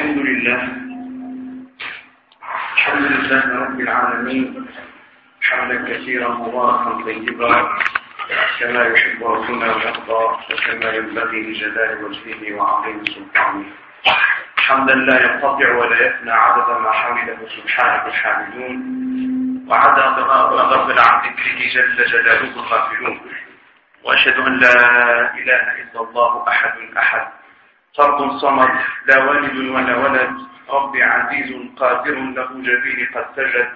الحمد لله. الحمد لله رب العالمين. حمدا كثيرا مباركا طيبا. كما يحب ربنا ويرضى وكما ينبغي لجلال وجهه وعظيم سلطانه. حمدا لا ينقطع ولا يفنى عدد ما حمده سبحانه الحامدون. وعدد ما عن ذكره جل جلاله الغافلون وأشهد أن لا إله إلا الله أحد أحد. فرد صمد لا والد ولا ولد رب عزيز قادر له جبين قد سجد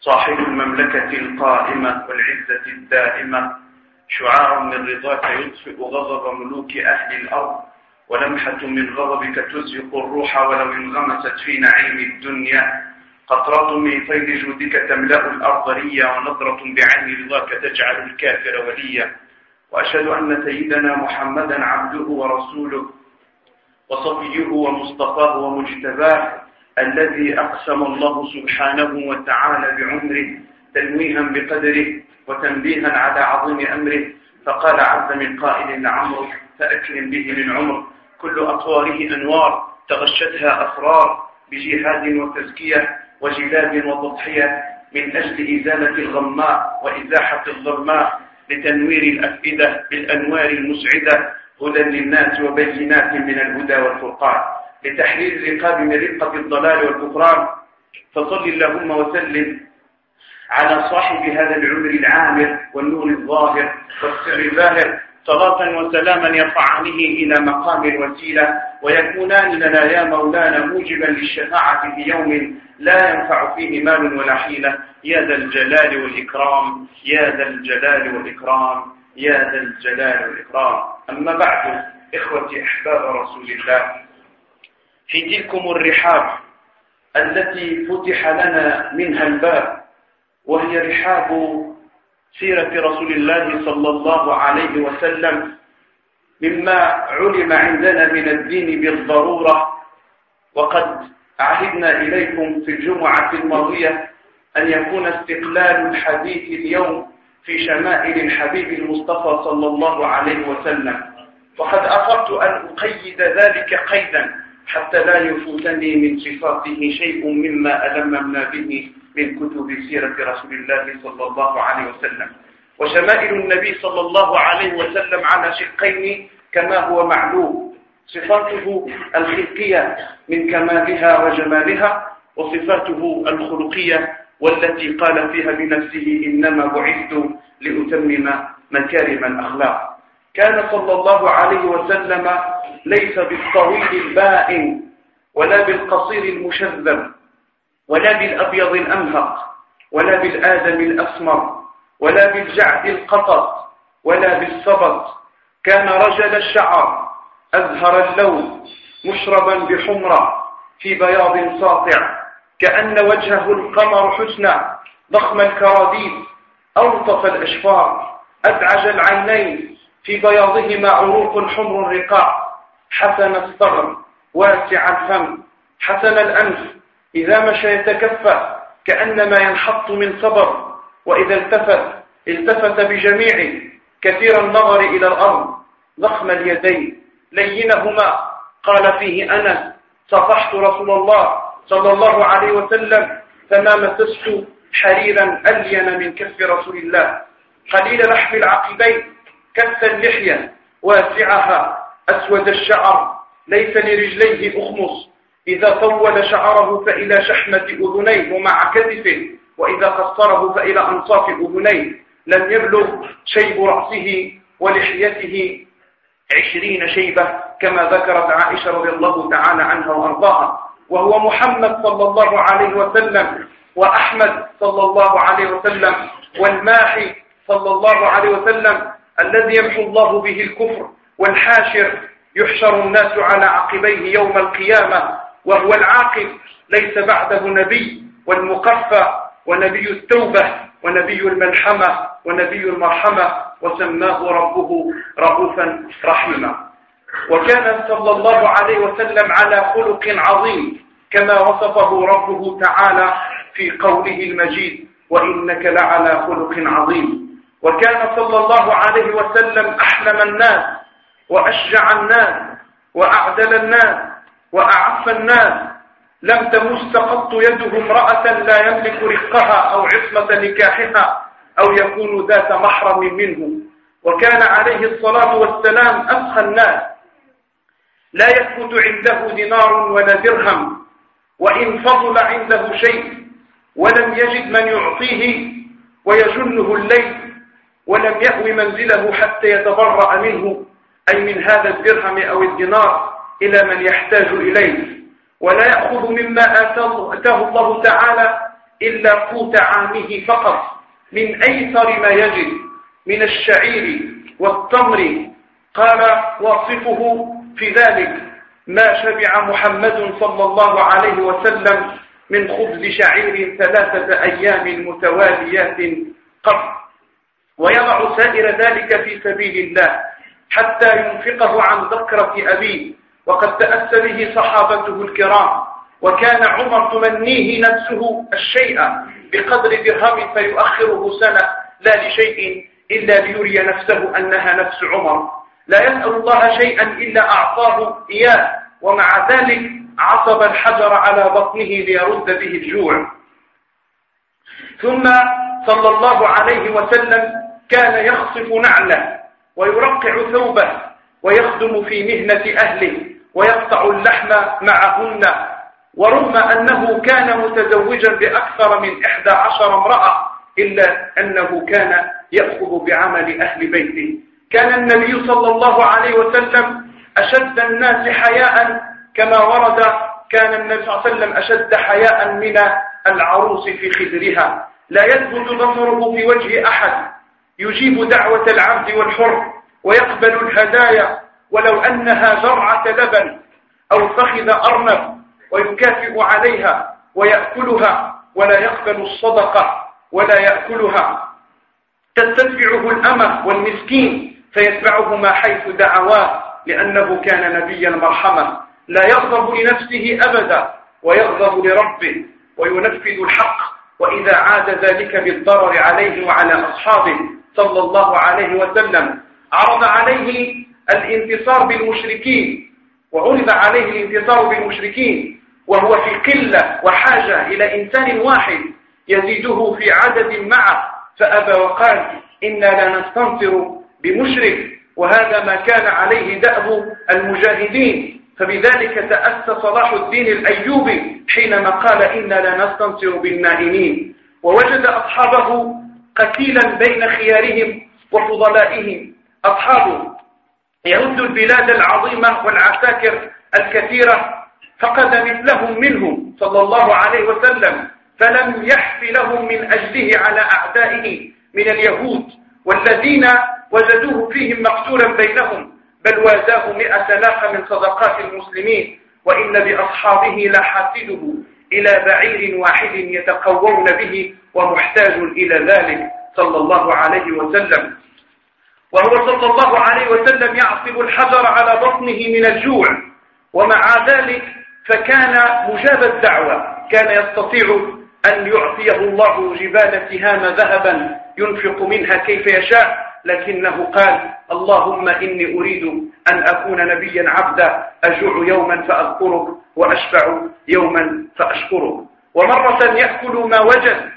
صاحب المملكة القائمة والعزة الدائمة. شعاع من رضاك يطفئ غضب ملوك أهل الأرض ولمحة من غضبك تزهق الروح ولو انغمست في نعيم الدنيا. قطرة من فيض جودك تملأ الأرض ريا ونظرة بعين رضاك تجعل الكافر وليا. وأشهد أن سيدنا محمدا عبده ورسوله. وصفيه ومصطفاه ومجتباه الذي أقسم الله سبحانه وتعالى بعمره تنويها بقدره وتنبيها على عظيم أمره. فقال عز من قائل لعمرك فأكرم به من عمر. كل أطواره أنوار تغشتها أسرار بجهاد وتزكية وجلاد وتضحية. من أجل إزالة الغماء وإزاحة الظلماء لتنوير الأفئدة بالأنوار المسعدة. هدى للناس وبينات من الهدى والفرقان. لتحرير الرقاب من رقة الضلال والكفران. فصل اللهم وسلم على صاحب هذا العمر العامر والنور الظاهر والسر الباهر. صلاة وسلاما يرفعانه إلى مقام الوسيلة ويكونان لنا يا مولانا موجبا للشفاعة في يوم لا ينفع فيه مال ولا حيلة. يا ذا الجلال والإكرام يا ذا الجلال والإكرام. يا ذا الجلال والإكرام. أما بعد إخوتي أحباب رسول الله في تلكم الرحاب التي فتح لنا منها الباب وهي رحاب سيرة رسول الله صلى الله عليه وسلم مما علم عندنا من الدين بالضرورة وقد عهدنا إليكم في الجمعة الماضية أن يكون استقلال الحديث اليوم في شمائل الحبيب المصطفى صلى الله عليه وسلم. وقد أفرت أن أقيد ذلك قيدا حتى لا يفوتني من صفاته شيء مما ألممنا به من كتب سيرة رسول الله صلى الله عليه وسلم. وشمائل النبي صلى الله عليه وسلم على شقين كما هو معلوم. صفاته الخلقية من كمالها وجمالها وصفاته الخلقية والتي قال فيها بنفسه إنما بعثت لأتمم مكارم الأخلاق. كان صلى الله عليه وسلم ليس بالطويل البائن ولا بالقصير المشذب ولا بالأبيض الأمهق ولا بالآدم الأسمر ولا بالجعد القطط ولا بالصبط كان رجل الشعر أزهر اللون مشربا بحمرة في بياض ساطع. كأن وجهه القمر حسنا ضخم الكراديس ألطف الأشفار أدعج العينين في بياضهما عروق حمر رقاع حسن الصغر واسع الفم. حسن الأنف إذا مشى يتكفى كأنما ينحط من صبر. وإذا التفت التفت بجميعه كثير النظر إلى الأرض. ضخم اليدين لينهما. قال فيه أنا صفحت رسول الله. صلى الله عليه وسلم فما مسست حريرا ألين من كف رسول الله. قليل لحم العقبين كف اللحية واسعها أسود الشعر ليس لرجليه أخمص. إذا طول شعره فإلى شحمة أذنيه ومع كتفه وإذا قصره فإلى أنصاف أذنيه. لم يبلغ شيب رأسه ولحيته عشرين شيبة كما ذكرت عائشة رضي الله تعالى عنها وأرضاها. وهو محمد صلى الله عليه وسلم وأحمد صلى الله عليه وسلم والماحي صلى الله عليه وسلم الذي يمحو الله به الكفر والحاشر يحشر الناس على عقبيه يوم القيامة وهو العاقب ليس بعده نبي والمقفى ونبي التوبة ونبي الملحمة ونبي المرحمة وسماه ربه رؤوفا رحيما. وكان صلى الله عليه وسلم على خلق عظيم كما وصفه ربه تعالى في قوله المجيد وإنك لعلى خلق عظيم. وكان صلى الله عليه وسلم أحلم الناس وأشجع الناس وأعدل الناس وأعف الناس. لم تمس قط يده امرأة لا يملك رقها أو عصمة نكاحها أو يكون ذات محرم منه. وكان عليه الصلاة والسلام أسخى الناس لا يثبت عنده دينار ولا درهم وإن فضل عنده شيء ولم يجد من يعطيه ويجنه الليل ولم يهو منزله حتى يتبرأ منه أي من هذا الدرهم أو الدينار إلى من يحتاج إليه. ولا يأخذ مما آتاه الله تعالى إلا قوت عامه فقط من أيسر ما يجد من الشعير والتمر. قال واصفه في ذلك ما شبع محمد صلى الله عليه وسلم من خبز شعير ثلاثة أيام متواليات قبل ويضع سائر ذلك في سبيل الله حتى ينفقه عن ذكرة أبيه. وقد تأسى به صحابته الكرام. وكان عمر تمنيه نفسه الشيء بقدر درهم فيؤخره سنة لا لشيء إلا ليري نفسه أنها نفس عمر. لا يسأل الله شيئا إلا أعطاه إياه. ومع ذلك عصب الحجر على بطنه ليرد به الجوع. ثم صلى الله عليه وسلم كان يخصف نعله ويرقع ثوبه ويخدم في مهنة أهله ويقطع اللحم معهن. ورغم أنه كان متزوجا بأكثر من إحدى عشر امرأة إلا أنه كان يأخذ بعمل أهل بيته. كان النبي صلى الله عليه وسلم أشد الناس حياء كما ورد كان النبي صلى الله عليه وسلم أشد حياء من العروس في خدرها. لا يثبت بصره في وجه أحد. يجيب دعوة العبد والحر ويقبل الهدايا ولو أنها زرعة لبن أو فخذ أرنب ويكافئ عليها ويأكلها ولا يقبل الصدقة ولا يأكلها. تتبعه الأمة والمسكين فيتبعهما حيث دعواه لأنه كان نبيا مرحما. لا يغضب لنفسه أبدا ويغضب لربه وينفذ الحق. وإذا عاد ذلك بالضرر عليه وعلى أصحابه صلى الله عليه وسلم عرض عليه الانتصار بالمشركين وعرض عليه الانتصار بالمشركين. وهو في قلة وحاجة إلى إنسان واحد يزيده في عدد معه فأبى وقال إنا لا نستنصر بمشرك وهذا ما كان عليه دأب المجاهدين. فبذلك تأسى صلاح الدين الأيوبي حينما قال إنا لا نستنصر بالنائمين. ووجد أصحابه قتيلا بين خيارهم وفضلائهم. أصحابه يرد البلاد العظيمة والعساكر الكثيرة فقد مثلهم منهم صلى الله عليه وسلم. فلم يحف لهم من أجله على أعدائه من اليهود والذين وجدوه فيهم مقتولا بينهم بل وازاه مئة ناقة من صدقات المسلمين وإن بأصحابه لحاسده إلى بعير واحد يتقوون به ومحتاج إلى ذلك صلى الله عليه وسلم. وهو صلى الله عليه وسلم يعصب الحجر على بطنه من الجوع ومع ذلك فكان مجاب الدعوة كان يستطيع أن يعطيه الله جبال تهام ذهبا ينفق منها كيف يشاء. لكنه قال اللهم إني أريد أن أكون نبيا عبدا أجوع يوما فأذكرك وأشبع يوما فأشكرك. ومرة يأكل ما وجد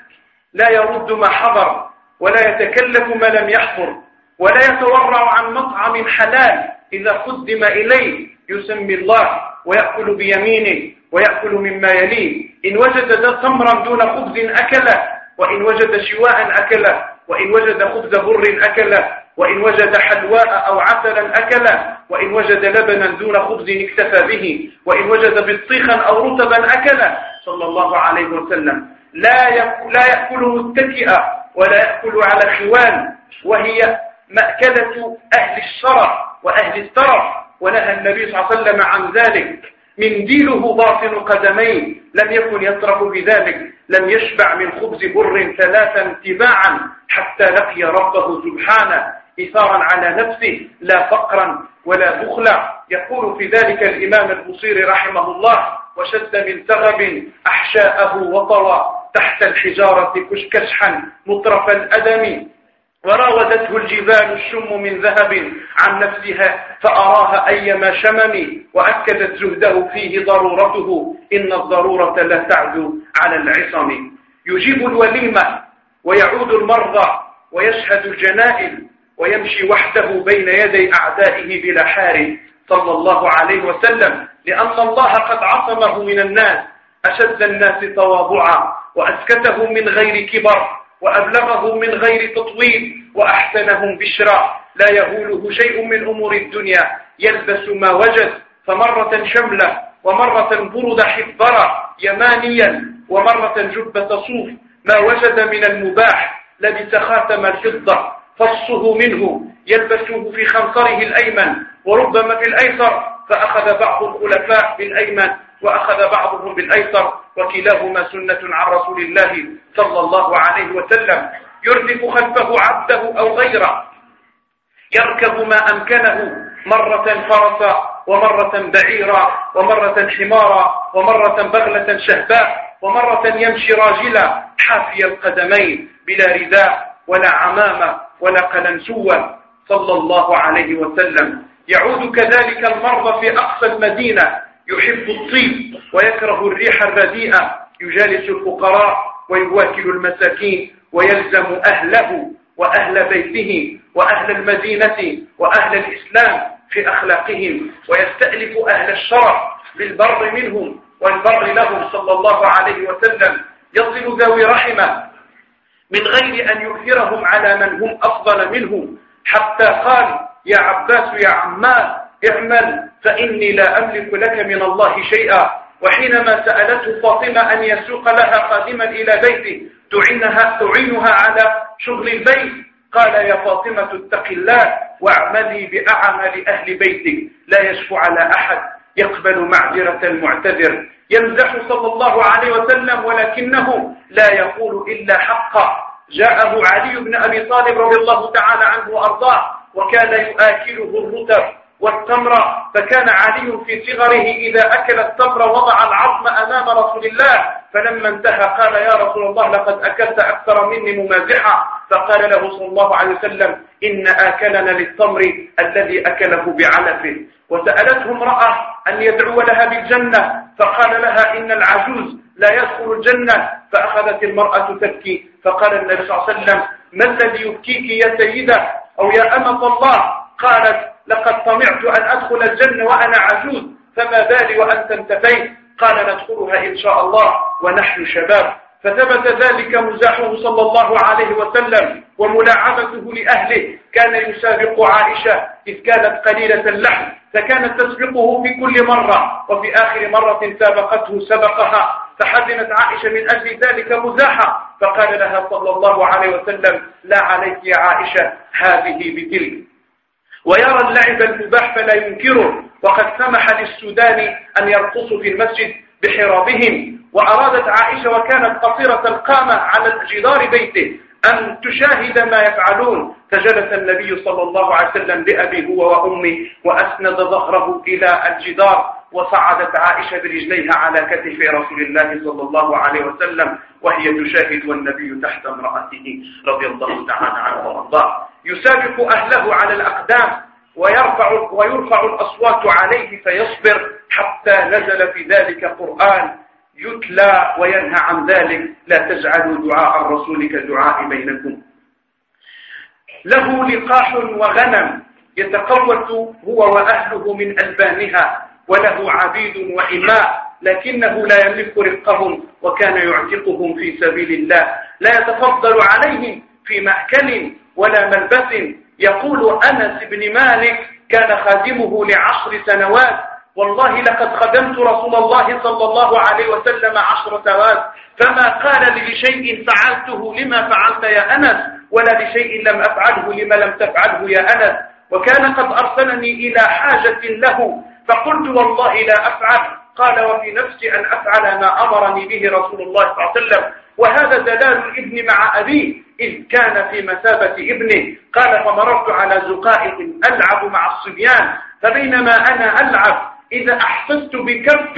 لا يرد ما حضر ولا يتكلف ما لم يحضر ولا يتورع عن مطعم حلال إذا قدم إليه يسمي الله ويأكل بيمينه ويأكل مما يليه. إن وجد تمرا دون خبز أكله وإن وجد شواء أكله وإن وجد خبز بر أكله وإن وجد حلواء أو عسلا أكله وإن وجد لبنا دون خبز اكتفى به وإن وجد بطيخا أو رطبا أكله صلى الله عليه وسلم. لا لا يأكل متكئا ولا يأكل على خوان وهي مأكلة أهل الشرع وأهل الترف ونهى النبي صلى الله عليه وسلم عن ذلك. منديله باطن قدميه لم يكن يطرف بذلك. لم يشبع من خبز بر ثلاثا تباعا حتى لقي ربه سبحانه إثارا على نفسه لا فقرا ولا بخلا. يقول في ذلك الإمام البصير رحمه الله وشد من ثغب أحشاءه وطوى تحت الحجارة كشكشحا مطرف الأدم وراودته الجبال الشم من ذهب عن نفسها فأراها أيما شمم وأكدت زهده فيه ضرورته إن الضرورة لا تعدو على العصم. يجيب الوليمة ويعود المرضى ويشهد الجنائز ويمشي وحده بين يدي أعدائه بلا حار. صلى الله عليه وسلم لأن الله قد عصمه من الناس أشد الناس تواضعا وأسكته من غير كبر. وأبلغه من غير تطويل وأحسنهم بشرا لا يهوله شيء من أمور الدنيا. يلبس ما وجد فمرة شملة ومرة برد حبرا يمانيا ومرة جبة صوف ما وجد من المباح لبس خاتم الفضة فصه منه. يلبسه في خنصره الأيمن وربما في الأيسر فأخذ بعض الخلفاء بالأيمن. وأخذ بعضهم بالأيسر وكلاهما سنة عن رسول الله صلى الله عليه وسلم. يردف خلفه عبده أو غيره. يركب ما أمكنه مرة فرسا ومرة بعيرا ومرة حمارا ومرة بغلة شهباء ومرة يمشي راجلا حافي القدمين بلا رداء ولا عمامة ولا قلنسوة صلى الله عليه وسلم. يعود كذلك المرضى في أقصى المدينة. يحب الطيب ويكره الريح الرديئة يجالس الفقراء ويواكل المساكين ويلزم أهله وأهل بيته وأهل المدينة وأهل الإسلام في أخلاقهم ويستألف أهل الشرف بالبر منهم والبر لهم صلى الله عليه وسلم. يصل ذوي رحمة من غير أن يؤثرهم على من هم أفضل منهم. حتى قال يا عباس يا عمال اعمل فإني لا أملك لك من الله شيئا. وحينما سألته فاطمة أن يسوق لها قادما إلى بيته تعينها, تعينها على شغل البيت. قال يا فاطمة اتق الله واعملي بأعمل أهل بيتك. لا يشفع على أحد يقبل معذرة المعتذر. يمزح صلى الله عليه وسلم ولكنه لا يقول إلا حقا. جاءه علي بن أبي طالب رضي الله تعالى عنه وأرضاه وكان يآكله الرطب والتمر فكان علي في صغره إذا أكل التمر وضع العظم أمام رسول الله فلما انتهى قال يا رسول الله لقد أكلت أكثر مني ممازحا فقال له صلى الله عليه وسلم إن آكلنا للتمر الذي أكله بعلفه. وسألته امرأة أن يدعو لها بالجنة؟ فقال لها إن العجوز لا يدخل الجنة. فأخذت المرأة تبكي فقال النبي صلى الله عليه وسلم ما الذي يبكيك يا سيدة؟ أو يا أمة الله؟ قالت لقد طمعت أن أدخل الجنة وأنا عجوز فما بالي وأنت انتفيت. قال ندخلها إن شاء الله ونحن شباب. فثبت ذلك مزاحه صلى الله عليه وسلم وملاعبته لأهله. كان يسابق عائشة إذ كانت قليلة اللحم فكانت تسبقه في كل مرة وفي آخر مرة سابقته سبقها. فحزنت عائشة من أجل ذلك مزاحة. فقال لها صلى الله عليه وسلم لا عليك يا عائشة هذه بتلك. ويرى اللعب المباح فلا ينكره. وقد سمح للسودان أن يرقصوا في المسجد بحرابهم. وأرادت عائشة وكانت قصيرة القامة على جدار بيته أن تشاهد ما يفعلون. فجلس النبي صلى الله عليه وسلم بأبي هو وأمي وأسند ظهره إلى الجدار. وصعدت عائشة برجليها على كتف رسول الله صلى الله عليه وسلم وهي تشاهد والنبي تحت امرأته رضي الله تعالى عنه وأرضاه. يسابق أهله على الأقدام ويرفع, ويرفع الأصوات عليه فيصبر حتى نزل في ذلك قرآن يتلى وينهى عن ذلك. لا تجعلوا دعاء الرسول كدعاء بينكم. له لقاح وغنم يتقوت هو وأهله من ألبانها. وله عبيد وإماء لكنه لا يملك رقهم وكان يعتقهم في سبيل الله. لا يتفضل عليهم في مأكل ولا ملبس. يقول أنس بن مالك كان خادمه لعشر سنوات. والله لقد خدمت رسول الله صلى الله عليه وسلم عشر سنوات. فما قال لي لشيء فعلته لما فعلت يا أنس ولا لشيء لم أفعله لما لم تفعله يا أنس. وكان قد أرسلني إلى حاجة له فقلت والله لا أفعل. قال وفي نفسي أن أفعل ما أمرني به رسول الله صلى الله عليه وسلم. وهذا دلال الابن مع أبيه إذ كان في مثابة ابنه. قال فمررت على زقائق ألعب مع الصبيان فبينما أنا ألعب إذا أحسست بكف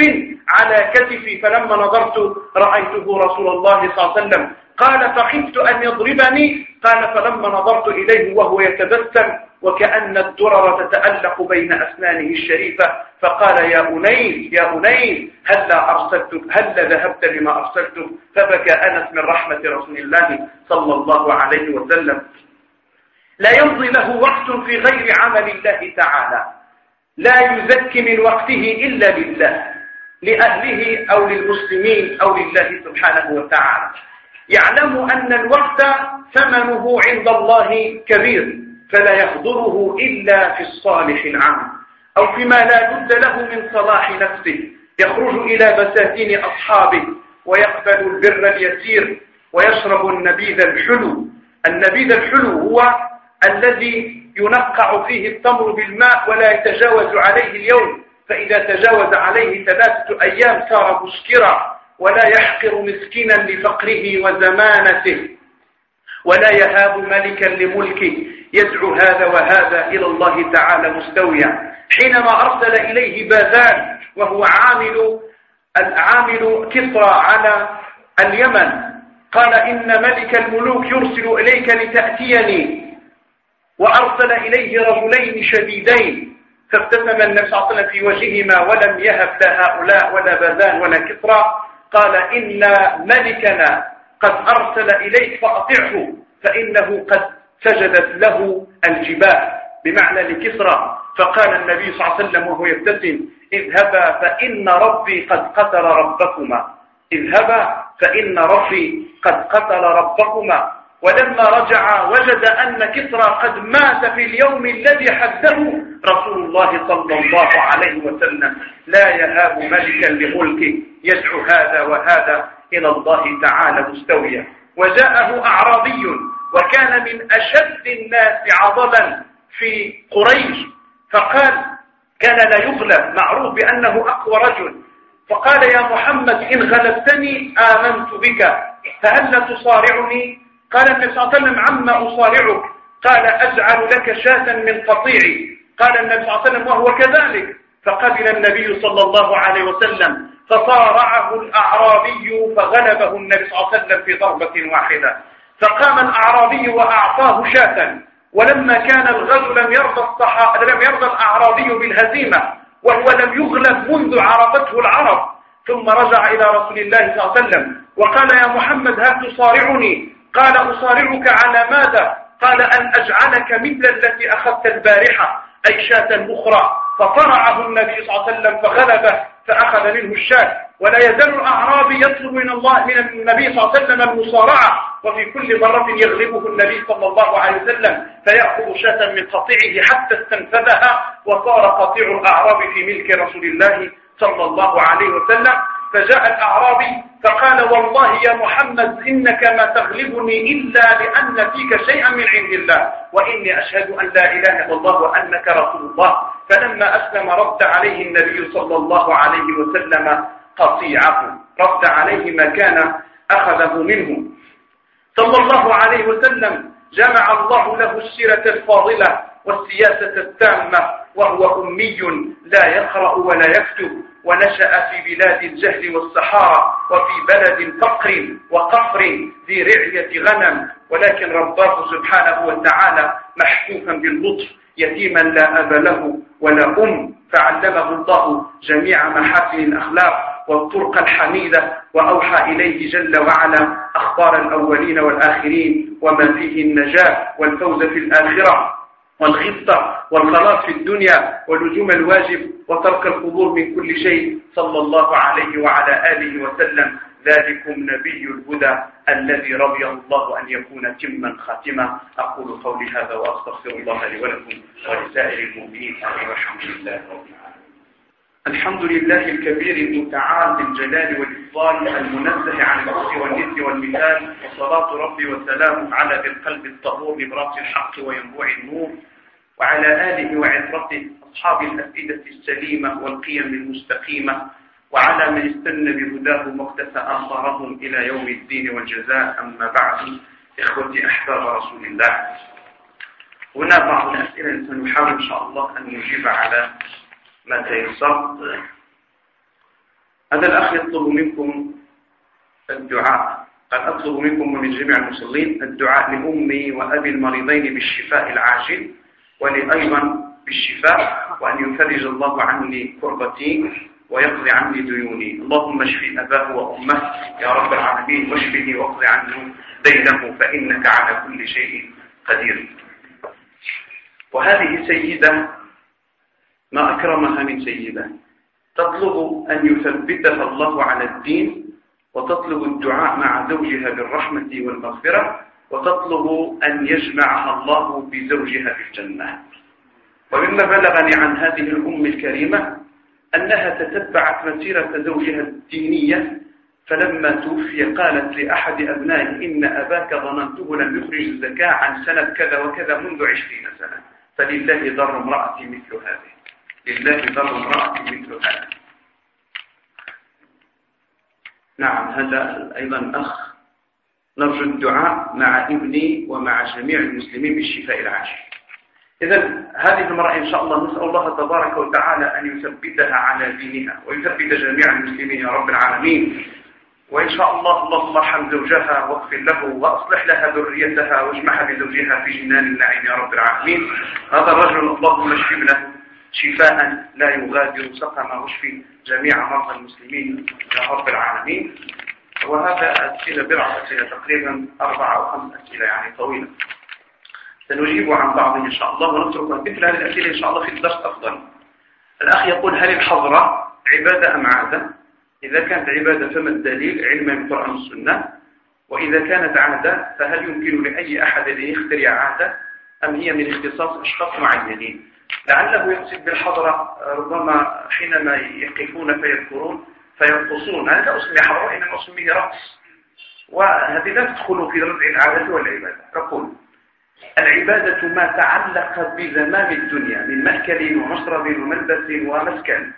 على كتفي فلما نظرت رأيته رسول الله صلى الله عليه وسلم. قال فخفت أن يضربني؟ قال فلما نظرت إليه وهو يتبسم وكأن الدرر تتألق بين أسنانه الشريفة فقال يا أنيس يا أنيس هلا أرسلتك هلا ذهبت لما أرسلتك فبكى أنس من رحمة رسول الله صلى الله عليه وسلم. لا يمضي له وقت في غير عمل الله تعالى. لا يزكي من وقته إلا لله لأهله أو للمسلمين أو لله سبحانه وتعالى. يعلم أن الوقت ثمنه عند الله كبير. فلا يحضره إلا في الصالح العام أو فيما لا بد له من صلاح نفسه يخرج إلى بساتين أصحابه ويقبل البر اليسير ويشرب النبيذ الحلو. النبيذ الحلو هو الذي ينقع فيه التمر بالماء ولا يتجاوز عليه اليوم فإذا تجاوز عليه ثلاثة أيام صار مسكرا ولا يحقر مسكينا لفقره وزمانته ولا يهاب ملكا لملكه. يدعو هذا وهذا إلى الله تعالى مستويا. حينما أرسل إليه باذان وهو عامل العامل كسرى على اليمن قال إن ملك الملوك يرسل إليك لتأتيني. وأرسل إليه رجلين شديدين. فابتسم النبي صلى الله عليه وسلم في وجههما ولم يهب لا هؤلاء ولا باذان ولا كسرى قال إن ملكنا قد أرسل إليك فأطعه فإنه قد سجدت له الجبال بمعنى لكسرى. فقال النبي صلى الله عليه وسلم وهو يبتسم اذهبا فإن ربي قد قتل ربكما. اذهبا فإن ربي قد قتل ربكما. ولما رجع وجد أن كسرى قد مات في اليوم الذي حده رسول الله صلى الله عليه وسلم. لا يهاب ملكا لملكه يدعو هذا وهذا إلى الله تعالى مستويا. وجاءه أعرابي وكان من أشد الناس عضلا في قريش. فقال كان لا يغلب معروف بأنه أقوى رجل. فقال يا محمد إن غلبتني آمنت بك فهل تصارعني؟ قال النبي صلى الله عليه وسلم عما أصارعك؟ قال أجعل لك شاة من قطيعي. قال النبي صلى الله عليه وسلم وهو كذلك. فقبل النبي صلى الله عليه وسلم فصارعه الأعرابي فغلبه النبي صلى الله عليه وسلم في ضربة واحدة. فقام الأعرابي وأعطاه شاة ولما كان الغزو لم يرضى الصحابة لم يرضى الأعرابي بالهزيمة وهو لم يغلب منذ عرفته العرب ثم رجع إلى رسول الله صلى الله عليه وسلم وقال يا محمد هل تصارعني؟ قال أصارعك على ماذا؟ قال أن أجعلك مثل التي أخذت البارحة أي شاة أخرى فصرعه النبي صلى الله عليه وسلم فغلبه فأخذ منه الشاة. ولا يزال الأعرابي يطلب من الله من النبي صلى الله عليه وسلم المصارعة وفي كل مرة يغلبه النبي صلى الله عليه وسلم فيأخذ شاة من قطيعه حتى استنفذها وصار قطيع الأعراب في ملك رسول الله صلى الله عليه وسلم. فجاء الأعرابي فقال والله يا محمد إنك ما تغلبني إلا لأن فيك شيئا من عند الله وإني أشهد أن لا إله إلا الله وأنك رسول الله. فلما أسلم رد عليه النبي صلى الله عليه وسلم قطيعه. رد عليه ما كان أخذه منه. صلى الله عليه وسلم جمع الله له السيرة الفاضلة والسياسة التامة وهو أمي لا يقرأ ولا يكتب ونشأ في بلاد الجهل والصحارى وفي بلد فقر وقفر ذي رعية غنم. ولكن رباه سبحانه وتعالى محفوفا باللطف يتيما لا أب له ولا أم. فعلمه الله جميع محاسن الأخلاق. والطرق الحميدة وأوحى إليه جل وعلا أخبار الأولين والآخرين وما فيه النجاة والفوز في الآخرة والخطة والخلاص في الدنيا ولزوم الواجب وترك القبور من كل شيء صلى الله عليه وعلى آله وسلم. ذلكم نبي الهدى الذي رضي الله أن يكون تما خاتما. أقول قولي هذا وأستغفر الله لي ولكم ولسائر المؤمنين. والحمد لله رب العالمين. الحمد لله الكبير المتعال بالجلال والإفضال المنزه عن البغض والند والمثال وصلاة ربي وسلامه على ذي القلب الطهور ببراس الحق وينبوع النور وعلى آله وعترته أصحاب الأفئدة السليمة والقيم المستقيمة وعلى من استنى بهداه مقتسى آثارهم إلى يوم الدين والجزاء. أما بعد إخوتي أحباب رسول الله هنا بعض الأسئلة سنحاول إن شاء الله أن نجيب على ما تيسر هذا الأخ يطلب منكم الدعاء. قد أطلب منكم ومن جميع المصلين الدعاء لأمي وأبي المريضين بالشفاء العاجل ولي أيضا بالشفاء وأن يفرج الله عني كربتي ويقضي عني ديوني. اللهم اشفي أباه وأمه يا رب العالمين واشفه واقضي عنه دينه فإنك على كل شيء قدير. وهذه سيدة ما أكرمها من سيدة. تطلب أن يثبتها الله على الدين وتطلب الدعاء مع زوجها بالرحمة والمغفرة وتطلب أن يجمعها الله بزوجها في الجنة. ومما بلغني عن هذه الأم الكريمة أنها تتبعت مسيرة زوجها الدينية فلما توفي قالت لأحد أبنائه إن أباك ظننته لم يخرج الزكاة عن سنة كذا وكذا منذ عشرين سنة فلله ضر امرأتي مثل هذه. لله ضر امرأتي مثل هذا نعم هذا أيضا أخ. نرجو الدعاء مع ابني ومع جميع المسلمين بالشفاء العاجل. إذا هذه المرأة إن شاء الله نسأل الله تبارك وتعالى أن يثبتها على دينها ويثبت جميع المسلمين يا رب العالمين. وإن شاء الله اللهم ارحم زوجها واغفر له وأصلح لها ذريتها واجمعها بزوجها في جنان النعيم يا رب العالمين. هذا الرجل اللهم اشف له. شفاء لا يغادر سقما واشفي جميع مرضى المسلمين يا رب العالمين. وهذا أسئلة بضع أسئلة تقريبا أربعة أو خمس أسئلة يعني طويلة. سنجيب عن بعض إن شاء الله ونترك مثل هذه الأسئلة إن شاء الله في الدرس أفضل. الأخ يقول هل الحضرة عبادة أم عادة؟ إذا كانت عبادة فما الدليل؟ علما بالقرآن والسنة. وإذا كانت عادة فهل يمكن لأي أحد أن يخترع عادة؟ أم هي من اختصاص أشخاص معينين؟ لعله يقصد بالحضرة ربما حينما يقفون فيذكرون فيرقصون أنا لا أسمي حضرة إنما أسميه رقص. وهذه لا تدخل في رفع العادة والعبادة. أقول العبادة ما تعلق بزمان الدنيا من مأكل ومشرب وملبس ومسكن.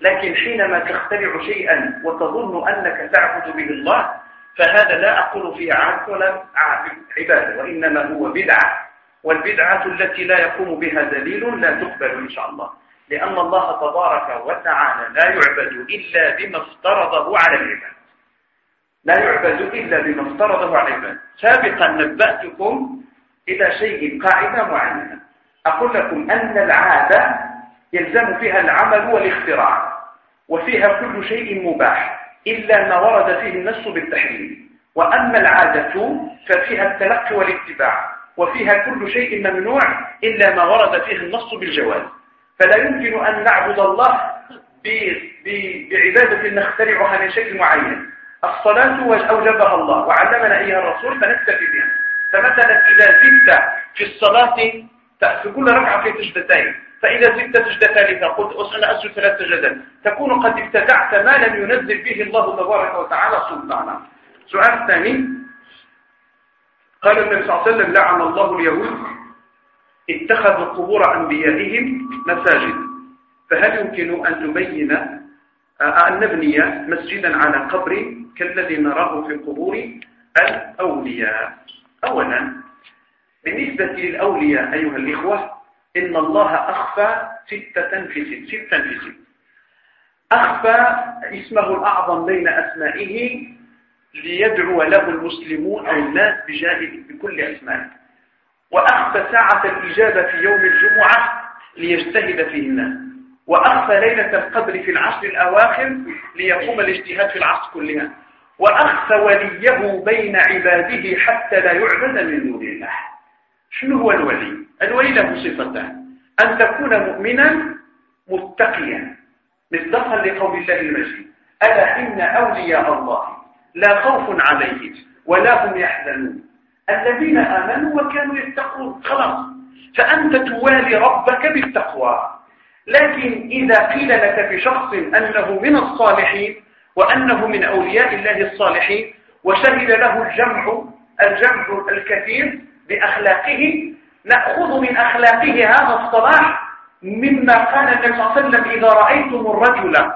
لكن حينما تخترع شيئا وتظن أنك تعبد به الله فهذا لا أقول فيه عاد ولا عبادة وإنما هو بدعة. والبدعة التي لا يقوم بها دليل لا تقبل إن شاء الله. لأن الله تبارك وتعالى لا يعبد إلا بما افترضه على العباد. لا يعبد إلا بما افترضه على العباد. سابقا نبأتكم إلى شيء قاعدة معينة. أقول لكم أن العادة يلزم فيها العمل والاختراع وفيها كل شيء مباح إلا ما ورد فيه النص بالتحريم وأما العادة ففيها التلقي والاتباع. وفيها كل شيء ممنوع إلا ما ورد فيه النص بالجواز. فلا يمكن أن نعبد الله بعبادة نخترعها من شيء معين. الصلاة أوجبها الله. وعلمنا أيها الرسول فنكتفي بها. فمثلا إذا زدت في الصلاة في كل ركعة في سجدتين. فإذا زدت سجدة ثالثة قلت أنا أسجد ثلاث سجدات. تكون قد ابتدعت ما لم ينزل به الله تبارك وتعالى سلطانا. سؤال ثاني. قال النبي صلى الله عليه وسلم لعن الله اليهود اتخذوا قبور أنبيائهم مساجد. فهل يمكن أن تبين آه، أن نبني مسجدا على قبر كالذي نراه في قبور الأولياء؟ أولا بالنسبة للأولياء أيها الإخوة إن الله أخفى ستة في ست ستا في ست. أخفى اسمه الأعظم بين أسمائه ليدعو له المسلمون أو الناس بكل أسمائه وأخفى ساعة الإجابة في يوم الجمعة ليجتهد فيه الناس. وأخفى ليلة القدر في العشر الأواخر ليقوم الاجتهاد في العصر كلها. وأخفى وليه بين عباده حتى لا يعبد من دون الله. شنو هو الولي؟ الولي له صفتان. أن تكون مؤمنا متقيا. مصدقا لقول الله المجيد. ألا إن أولياء الله لا خوف عليهم ولا هم يحزنون. الذين آمنوا وكانوا يتقون خلاص. فأنت توالي ربك بالتقوى. لكن إذا قيل لك في شخص أنه من الصالحين وأنه من أولياء الله الصالحين وشهد له الجمع الجمع الكثير بأخلاقه نأخذ من أخلاقه هذا الصلاح مما قال النبي صلى الله عليه وسلم إذا رأيتم الرجل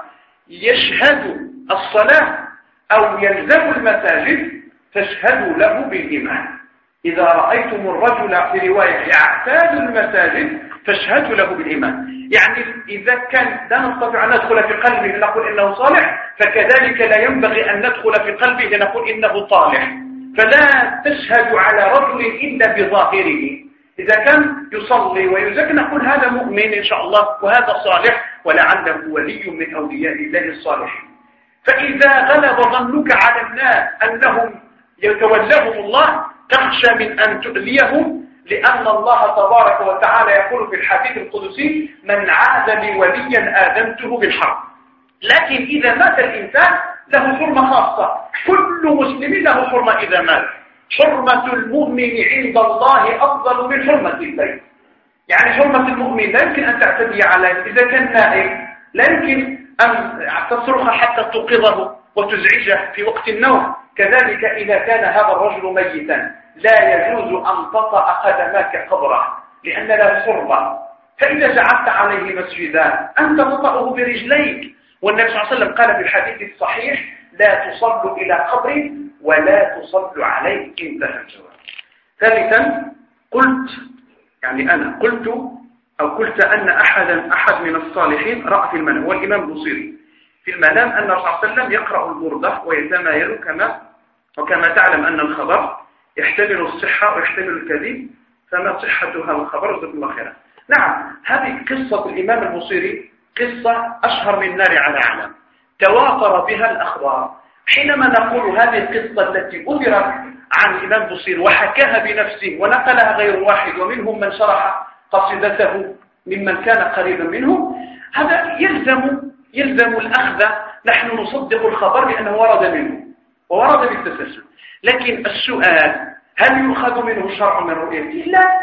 يشهد الصلاة أو يلزم المساجد فاشهدوا له بالإيمان. إذا رأيتم الرجل في رواية يعتاد المساجد فاشهدوا له بالإيمان. يعني إذا كان لا نستطيع أن ندخل في قلبه لنقول إنه صالح فكذلك لا ينبغي أن ندخل في قلبه لنقول إنه طالح. فلا تشهد على رجل إلا بظاهره. إذا كان يصلي ويزكي نقول هذا مؤمن إن شاء الله وهذا صالح ولعله ولي من أولياء الله الصالحين. فإذا غلب ظنك على الناس أنهم يتولهم الله تخشى من أن تؤذيهم لأن الله تبارك وتعالى يقول في الحديث القدسي من عاد لي وليا آذنته بالحرب. لكن إذا مات الإنسان له حرمة خاصة. كل مسلم له حرمة إذا مات. حرمة المؤمن عند الله أفضل من حرمة البيت. يعني حرمة المؤمن لا يمكن أن تعتدي عليه إذا كان نائم لا يمكن أن تصرخ حتى توقظه وتزعجه في وقت النوم. كذلك إذا كان هذا الرجل ميتا لا يجوز أن تطأ قدماك قبره لأن له حرمة فإذا جعلت عليه مسجدا أنت تطأه برجليك. والنبي صلى الله عليه وسلم قال في الحديث الصحيح لا تصلوا إلى قبر ولا تصلوا عليه انتهى الجواب ثالثا قلت يعني أنا قلت أو قلت أن أحدا أحد من الصالحين رأى في المنام هو الإمام البصيري في المنام أن صلى الله عليه وسلم يقرأ البردة ويتمايل كما وكما تعلم أن الخبر يحتمل الصحة ويحتمل الكذب فما صحة هذا الخبر؟ جزاكم الله خيرا. نعم هذه قصة الإمام البصيري قصة أشهر من نار على علم تواتر بها الأخبار. حينما نقول هذه القصة التي أثرت عن الإمام بصير وحكاها بنفسه ونقلها غير واحد ومنهم من شرح قصيدته ممن كان قريبا منه. هذا يلزم يلزم الأخذ. نحن نصدق الخبر لأنه ورد منه وورد بالتسلسل. لكن السؤال هل يؤخذ منه الشرع من رؤيته؟ لا.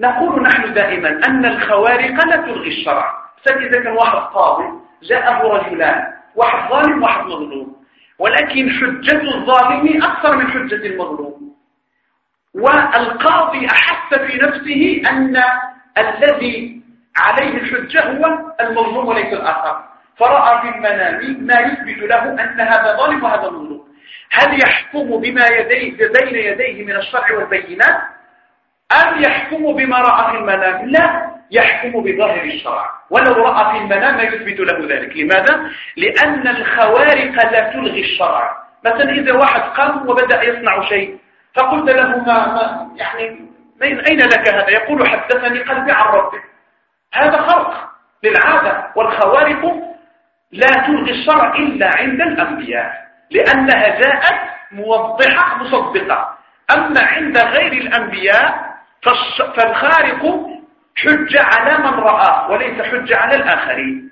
نقول نحن دائما أن الخوارق لا تلغي الشرع. إذا كان واحد قاضي جاءه رجلان واحد ظالم واحد مظلوم. ولكن حجة الظالم أكثر من حجة المظلوم. والقاضي أحس في نفسه أن الذي عليه الحجة هو المظلوم وليس الآخر. فرأى في المنام ما يثبت له أن هذا ظالم وهذا مظلوم هل يحكم بما يديه بين يديه من الشرع والبينات؟ أم يحكم بما رأى في المنام؟ لا يحكم بظاهر الشرع. ولو رأى في المنام ما يثبت له ذلك. لماذا؟ لأن الخوارق لا تلغي الشرع. مثلا إذا واحد قام وبدأ يصنع شيء فقلت له ما, ما يعني أين لك هذا؟ يقول حدثني قلبي عن ربك هذا خرق للعادة والخوارق لا تلغي الشرع إلا عند الأنبياء لأنها جاءت موضحة مصدقة. أما عند غير الأنبياء فالخارق حجة على من رآه وليس حجة على الآخرين.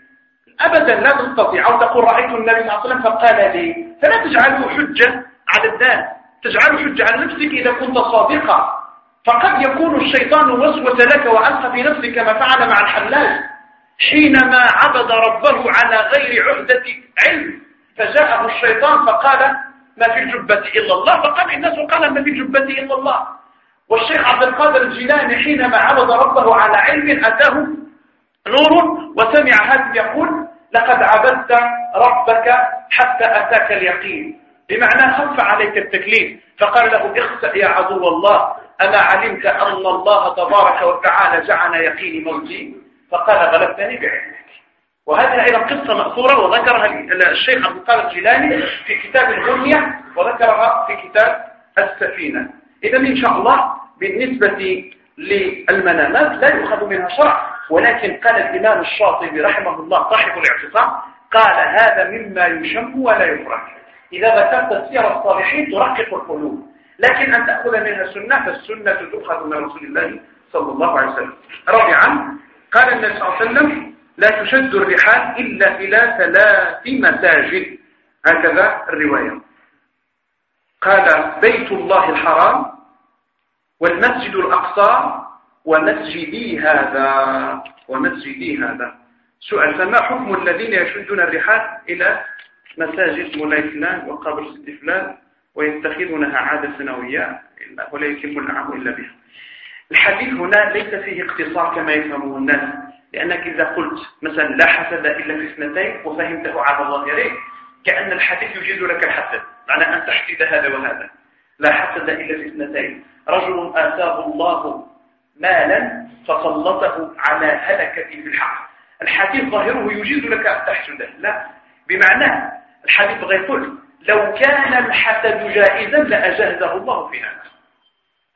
أبدا لا تستطيع. أو تقول رأيت النبي صلى الله عليه وسلم فقال لي فلا تجعله حجة على الناس تجعله حجة على نفسك إذا كنت صادقا. فقد يكون الشيطان وسوس لك وألقى في نفسك ما فعل مع الحلاج حينما عبد ربه على غير عهدة علم فجاءه الشيطان فقال ما في الجبة إلا الله. فقال الناس قال ما في الجبة إلا الله. والشيخ عبد القادر الجيلاني حينما عبد ربه على علم أتاه نور وسمع هذا يقول لقد عبدت ربك حتى أتاك اليقين. بمعنى خف عليك التكليف. فقال له اخسأ يا عدو الله. أما علمت أن الله تبارك وتعالى جعل يقيني موتي؟ فقال غلبتني بعلمك. وهذه أيضا قصة مأثورة وذكرها الشيخ عبد القادر الجيلاني في كتاب الغنية وذكرها في كتاب السفينة. إذا إن شاء الله بالنسبة للمنامات لا يؤخذ منها شرع ولكن قال الإمام الشاطبي رحمه الله صاحب الاعتصام قال هذا مما يشم ولا يفرك إذا ذكرت سير الصالحين ترقق القلوب. لكن أن تأخذ منها سنة فالسنة تؤخذ من رسول الله صلى الله عليه وسلم. رابعا قال النبي صلى الله عليه وسلم لا تشد الرحال إلا إلى ثلاث مساجد. هكذا الرواية. قال بيت الله الحرام والمسجد الأقصى ومسجدي هذا ومسجدي هذا. سؤال فما حكم الذين يشدون الرحال إلى مساجد مولاي فلان وقبر ست فلان؟ ويتخذونها عادة سنوية ولا يتم العام إلا بها. الحديث هنا ليس فيه اقتصار كما يفهمه الناس لأنك إذا قلت مثلا لا حسد إلا في اثنتين وفهمته على ظاهره كأن الحديث يجيز لك الحسد معنى أن تحسد هذا وهذا. لا حسد إلا في اثنتين. رجل آتاه الله مالا فسلطه على هلكة في الحق الحديث ظاهره يجيز لك أن تحسده. لا بمعنى الحديث غير كل لو كان الحسد جائزا لأجازه الله في هذا.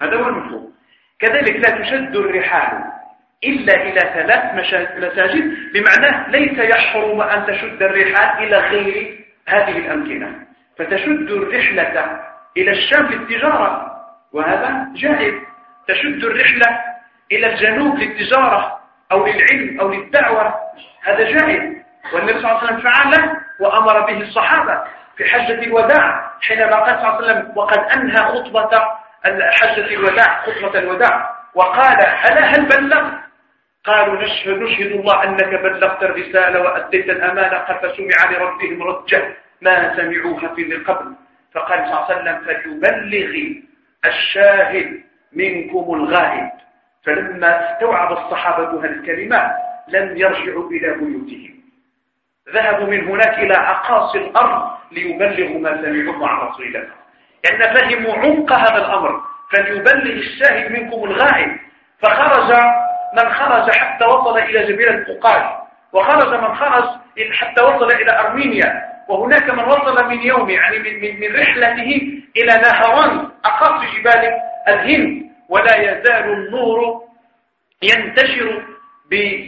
هذا هو المفهوم. كذلك لا تشد الرحال إلا إلى ثلاث مساجد بمعنى ليس يحرم أن تشد الرحال إلى غير هذه الأمكنة. فتشد الرحلة إلى الشام للتجارة وهذا جائز. تشد الرحلة إلى الجنوب للتجارة أو للعلم أو للدعوة هذا جائز. والنبي صلى الله عليه وسلم فعله وأمر به الصحابة. في حجة الوداع حينما قال صلى الله عليه وسلم وقد أنهى خطبة حجة الوداع خطبة الوداع. وقال ألا هل بلغ قالوا نشهد, نشهد الله أنك بلغت الرسالة وأديت الأمانة قد فسمع لربهم رجة ما سمعوها في قبل. فقال صلى الله عليه وسلم فليبلغ الشاهد منكم الغائب. فلما استوعب الصحابة هذه الكلمات لم يرجعوا إلى بيوتهم. ذهبوا من هناك إلى أقاصي الأرض ليبلغوا ما سمعوه عن رسول الله. لأن فهموا عمق هذا الأمر فليبلغ الشاهد منكم الغائب. فخرج من خرج حتى وصل إلى جبيل القوقاز وخرج من خرج حتى وصل إلى أرمينيا. وهناك من وصل من يوم يعني من, من رحلته إلى نهران أقصى جبال الهند. ولا يزال النور ينتشر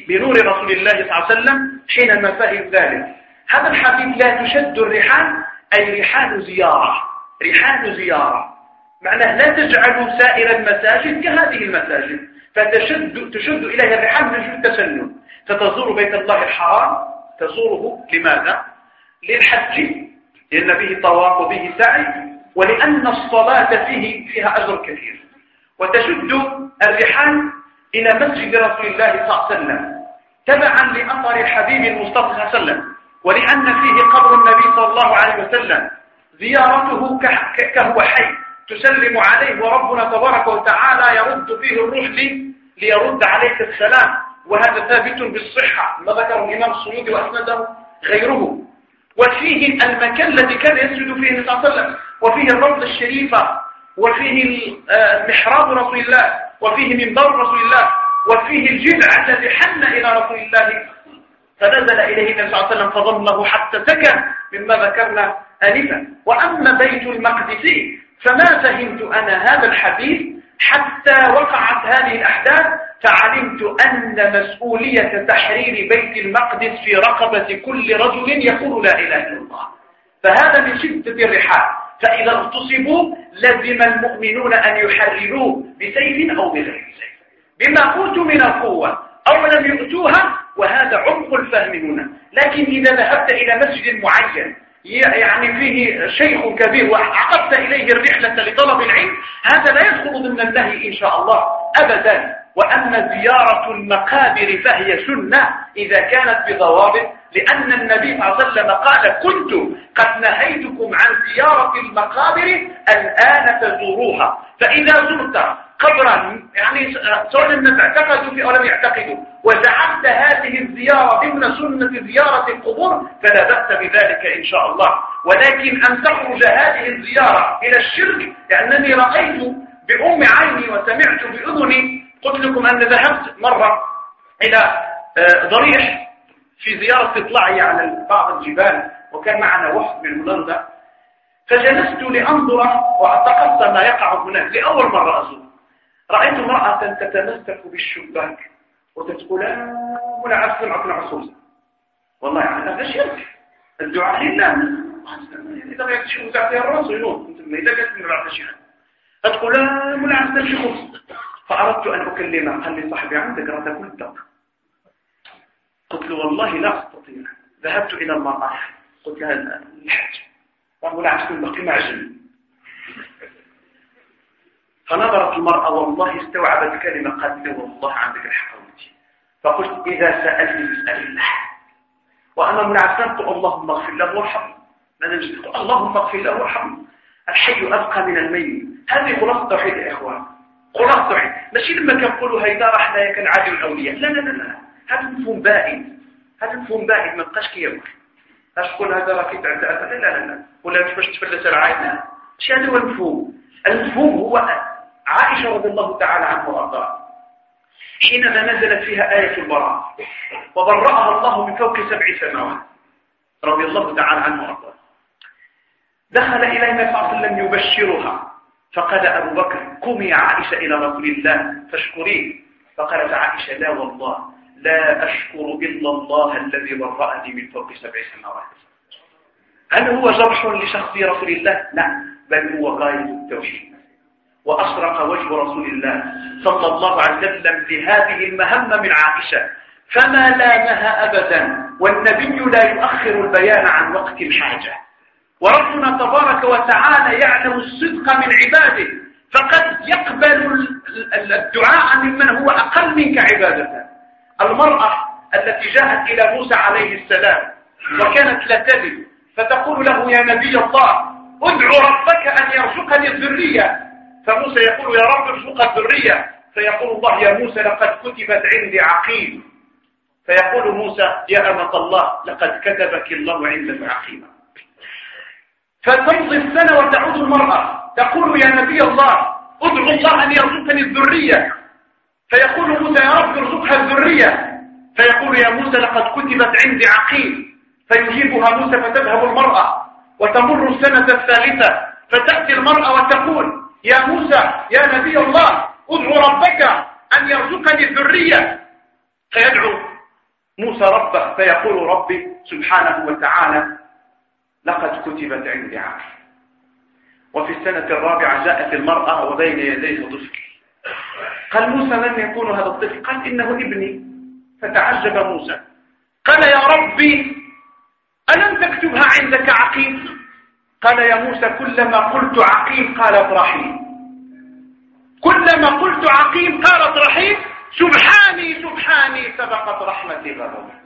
بنور رسول الله صلى الله عليه وسلم حينما فهم ذلك. هذا الحديث لا تشد الرحال أي رحال زيارة. رحال زيارة. معناه لا تجعلوا سائر المساجد كهذه المساجد. فتشد تشد إليها الرحال من جهة التسنن فتزور بيت الله الحرام. تزوره لماذا؟ للحج. لأن به طواف وبه سعي. ولأن الصلاة فيه فيها أجر كثير. وتشد الرحال إلى مسجد رسول الله صلى الله عليه وسلم. تبعا لأثر الحبيب المصطفى صلى الله عليه وسلم. ولأن فيه قبر النبي صلى الله عليه وسلم زيارته كهو حي تسلم عليه وربنا تبارك وتعالى يرد فيه الروح لي ليرد عليك السلام. وهذا ثابت بالصحة ما ذكره الإمام الصمود وأسنده غيره. وفيه المكان الذي كان يسجد فيه النبي صلى الله عليه وسلم وفيه الروضة الشريفة وفيه آه، محراب رسول الله وفيه منبر رسول الله وفيه الجذع الذي حن إلى رسول الله فنزل إليه النبي صلى الله عليه وسلم فضمه حتى سكن مما ذكرنا آنفا. وأما بيت المقدس فما فهمت أنا هذا الحديث حتى وقعت هذه الأحداث فعلمت أن مسؤولية تحرير بيت المقدس في رقبة كل رجل يقول لا إله إلا الله. فهذا من شدة الرحال. فإذا اغتصبوا لزم المؤمنون أن يحرروه بسيف أو بغير سيف. بما أوتوا من القوة أو لم يؤتوها وهذا عمق الفهم هنا. لكن إذا ذهبت إلى مسجد معين يعني فيه شيخ كبير وعقدت إليه الرحلة لطلب العلم هذا لا يدخل ضمن النهي إن شاء الله أبدا. وأما زيارة المقابر فهي سنة إذا كانت بضوابط لأن النبي صلى الله عليه وسلم قال كنت قد نهيتكم عن زيارة المقابر الآن تزوروها فإذا زرت قبرا يعني سواء الناس اعتقدوا فيه أو لم يعتقدوا وجعلت هذه الزيارة ضمن سنة زيارة القبور فلا بأس بذلك إن شاء الله. ولكن أن تخرج هذه الزيارة إلى الشرك لأنني رأيت بأم عيني وسمعت بأذني قلت لكم أن ذهبت مرة إلى آه، ضريح في زيارة إطلاعي على بعض الجبال وكان معنا وفد من هولندا فجلست لأنظر وأعتقدت ما يقع هناك لأول مرة أزور. رأيت امرأة تتمسك بالشباك وتقول ولا عارف سمعك عصوصة والله يعني هذا شرك الدعاء لله. إذا ما يكتشفوا تعطي الرأس ينون إذا قلت من الشيخ تقول ولا عارف تمشي فأردت أن أكلمه قال لي صاحبي عندك رأى كل الدق قلت له والله لا أستطيع. ذهبت إلى المطاف قلت لها الحج وأقول عشان بقي معجن فنظرت المرأة والله استوعبت الكلمة قالت لي والله عندك الحق فقلت إذا سألت اسأل الله. وأنا من عسلت اللهم اغفر له وارحمه. ماذا نجد اللهم اغفر له وارحمه. الحي أبقى من الميت. هذه خلاصة توحيد يا إخوان خلاصة توحيد ماشي لما كنقولوا هيدا راح لا كان عادل الأولياء لا لا لا لا هذا مفهوم بائد هذا مفهوم بائد ما بقاش كيما اش تقول هذا راه كيتعدى. لا لا لا لا. ولا باش تفلس العائله إيش هذا هو المفهوم. المفهوم هو عائشة رضي الله تعالى عنها وأرضاها. حينما نزلت فيها آية البراءة وبرأها الله من فوق سبع سماوات. رضي الله تعالى عنه وارضاه دخل إليها عليه وسلم يبشرها. فقال أبو بكر قومي يا عائشة إلى رسول الله فاشكريه. فقالت عائشة لا والله لا أشكر إلا الله الذي برأني من فوق سبع سماوات. هل هو جرح لشخص رسول الله؟ لا بل هو غاية التوحيد. وأشرق وجه رسول الله صلى الله عليه وسلم بهذه المهمة من عائشة فما لامها أبدا والنبي لا يؤخر البيان عن وقت الحاجة. وربنا تبارك وتعالى يعلم الصدق من عباده فقد يقبل الدعاء ممن هو أقل منك عبادة. المرأة التي جاءت إلى موسى عليه السلام وكانت لا تلد فتقول له يا نبي الله ادعو ربك أن يرزقني الذرية. فموسى يقول يا رب ارزق الذرية. فيقول الله يا موسى لقد كتبت عندي عقيم. فيقول موسى يا أمة الله لقد كتبك الله عندك عقيمة فتمضي السنة وتعود المرأة. تقول يا نبي الله ادعو الله أن يرزقني الذرية. فيقول موسى يا رب ارزقها الذرية. فيقول يا موسى لقد كتبت عندي عقيم فيجيبها موسى فتذهب المرأة. وتمر السنة الثالثة. فتأتي المرأة وتقول يا موسى يا نبي الله ادعو ربك أن يرزقني الذرية. فيدعو موسى ربه فيقول ربي سبحانه وتعالى لقد كتبت عندي عقل. وفي السنة الرابعة جاءت المرأة وبين يديه طفل قال موسى من يكون هذا الطفل. قال إنه ابني. فتعجب موسى. قال يا ربي ألم تكتبها عندك عقيم قال يا موسى كلما قلت عقيم قالت رحيم. كلما قلت عقيم قالت رحيم. سبحاني سبحاني سبقت رحمتي غضبي.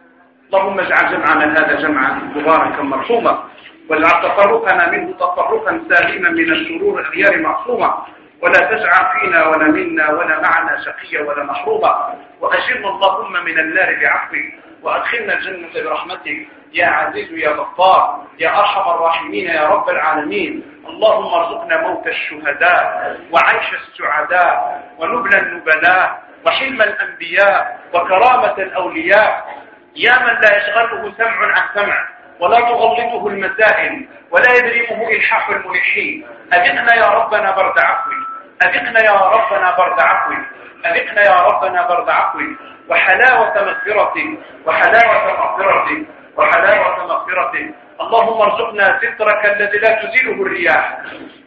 اللهم اجعل جمعنا هذا جمعا مباركا مرحوما واجعل تفرقنا منه تفرقا سالما من الشرور غير معصوما ولا تجعل فينا ولا منا ولا معنا شقيا ولا محروما. وأجرنا اللهم من النار بعفوك وأدخلنا الجنة برحمتك. يا عزيز يا غفار يا أرحم الراحمين يا رب العالمين. اللهم ارزقنا موت الشهداء وعيش السعداء ونبل النبلاء وحلم الأنبياء وكرامة الأولياء. يا من لا يشغله سمع عن سمع ولا تغلطه المسائل ولا يدريمه إلحاح الملحين. أذقنا يا ربنا برد عفوك أذقنا يا ربنا برد عفوك أذقنا يا ربنا برد عفوك وحلاوة مغفرتك وحلاوة مغفرتك وحلاوة مغفرته اللهم ارزقنا سترك الذي لا تزيله الرياح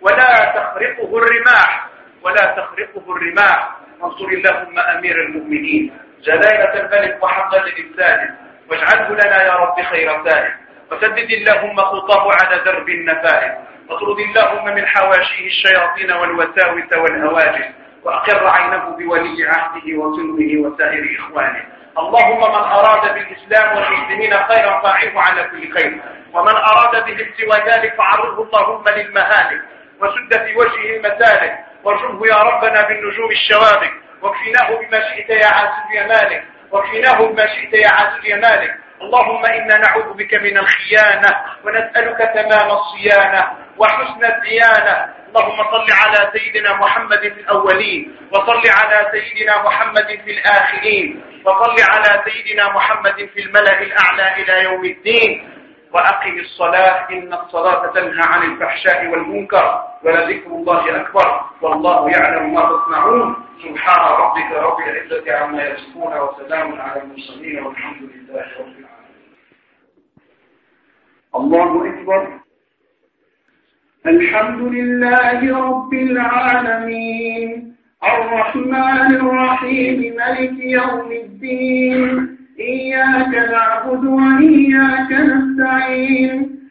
ولا تخرقه الرماح ولا تخرقه الرماح. وانصر اللهم أمير المؤمنين. جلالة الملك وحقا للإنسان واجعله لنا يا رب خير سائل. وسدد اللهم خطاه على درب النفائل واطرد اللهم من حواشيه الشياطين والوساوس والهواجس. وأقر عينه بولي عهده وسلمه وسائر إخوانه. اللهم من أراد بالإسلام والمسلمين خيرا فاعله على كل خير. ومن أراد بهم سوى ذلك فعرضه اللهم للمهالك. وسد في وجهه المسالك. وارجمه يا ربنا بالنجوم الشوابك واكفناه بما شئت يا عزيز يا مالك. واكفناه بما شئت يا عزيز يا مالك. اللهم إنا نعوذ بك من الخيانة ونسألك تمام الصيانة وحسن الديانة. اللهم صل على سيدنا محمد في الأولين وصل على سيدنا محمد في الآخرين وصل على سيدنا محمد في الملأ الأعلى إلى يوم الدين. وأقم الصلاة إن الصلاة تنهى عن الفحشاء والمنكر. ولذكر الله أكبر. والله يعلم ما تصنعون. سبحان ربك رب العزة عما يصفون وسلام على المرسلين والحمد لله رب العالمين. الله أكبر. الحمد لله رب العالمين. الرحمن الرحيم ملك يوم الدين. إياك نعبد وإياك نستعين.